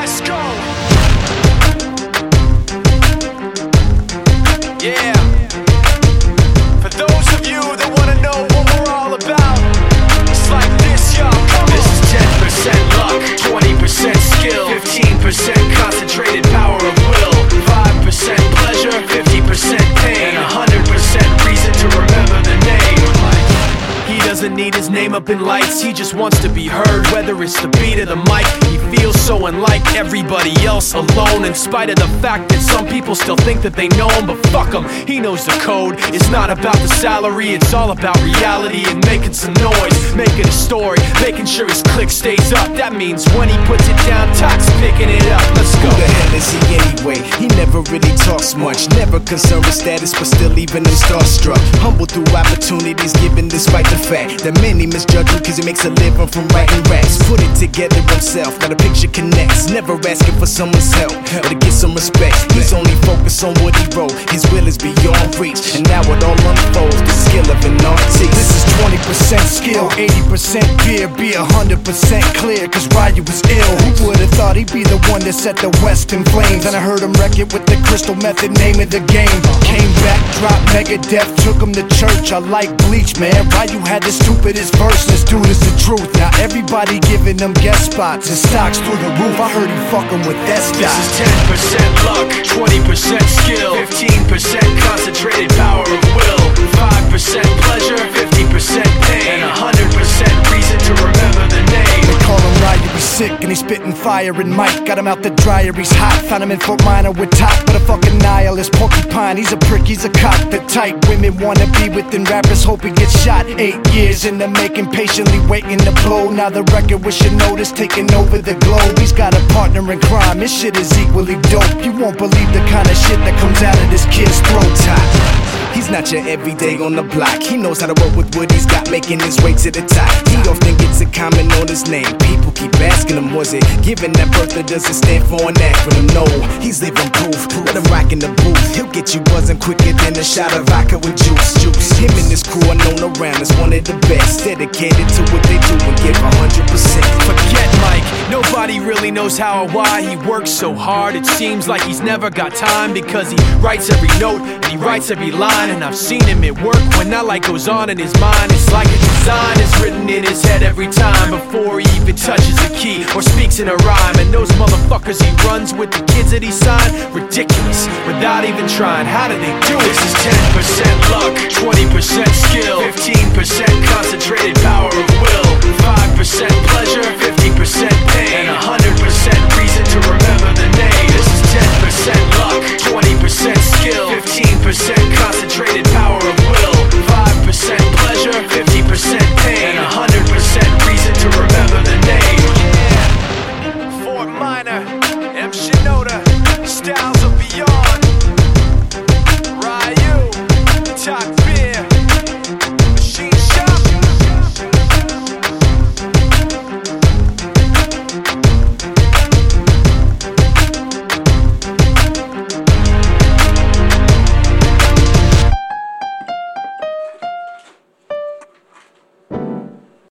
Let's go. Yeah. For those of you that wanna know what we're all about, it's like this, y'all. This is 10% luck, 20% skill, 15% concentrated power of will, 5% pleasure, 50% pain, and 100% reason to remember the name. He doesn't need his name up in lights, he just wants to be heard, whether it's the beat or the mic. He so unlike everybody else, alone. In spite of the fact that some people still think that they know him, but fuck him, he knows the code. It's not about the salary, it's all about reality and making some noise, making a story, making sure his click stays up. That means when he puts it down, Tox picking it up. Let's go. Who the hell is he anyway? He never really talks much, never concerned with status, but still even him starstruck. Humble through opportunities given despite the fact that many misjudge him cause he makes a living from writing raps. Put it together himself, now the picture connects. Never asking for someone's help or to get some respect. He's only focused on what he wrote, his will is beyond reach. And now it all unfolds, the skill of an artist. This is 20% skill, 80% fear, be 100% clear, cause Ryu was ill. Who would've thought he'd be the one that set the West in flames? And I heard him wreck it with the crystal method, name of the game. Came back, dropped Megadeth, took him to church. I like Bleach, man. Ryu had the stupidest verse, dude is the truth. Now everybody giving them guest spots and stocks through the roof. I heard he fucking with that This is 10% luck, 20% skill, 15% concentrated power of will, 5% pleasure, sick and he's spitting fire and Mike got him out the dryer, he's hot. Found him in Fort Minor with top, but a fucking nihilist porcupine. He's a prick, he's a cock. The type women wanna be within rappers, hope he gets shot. Eight years in the making, patiently waiting to blow. Now the record with notice taking over the globe. He's got a partner in crime, his shit is equally dope. You won't believe the kind of shit that comes out of this kid's throat. He's not your everyday on the block. He knows how to work with what he's got, making his way to the top. He often gets a comment on his name. People keep asking him, was it given that birth or doesn't stand for an acronym? No, he's living proof. Let him rock in the booth. He'll get you buzzing quicker than a shot of vodka with juice. Around as one of the best. Dedicated to what they do and give 100%. Forget Mike, nobody really knows how or why he works so hard. It seems like he's never got time because he writes every note and he writes every line. And I've seen him at work when that light goes on in his mind. It's like a design is written in his head every time before he even touches a key or speaks in a rhyme. And those motherfuckers he runs with the kids that he signed, ridiculous without even trying. How do they do it? This is 10% luck, 20% skill, 15% concentrated power of will, 5% pleasure, 50% pain, and 100% reason to remember the name. This is 10% luck, 20% skill, 15% concentrated power